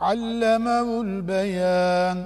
علمه البيان.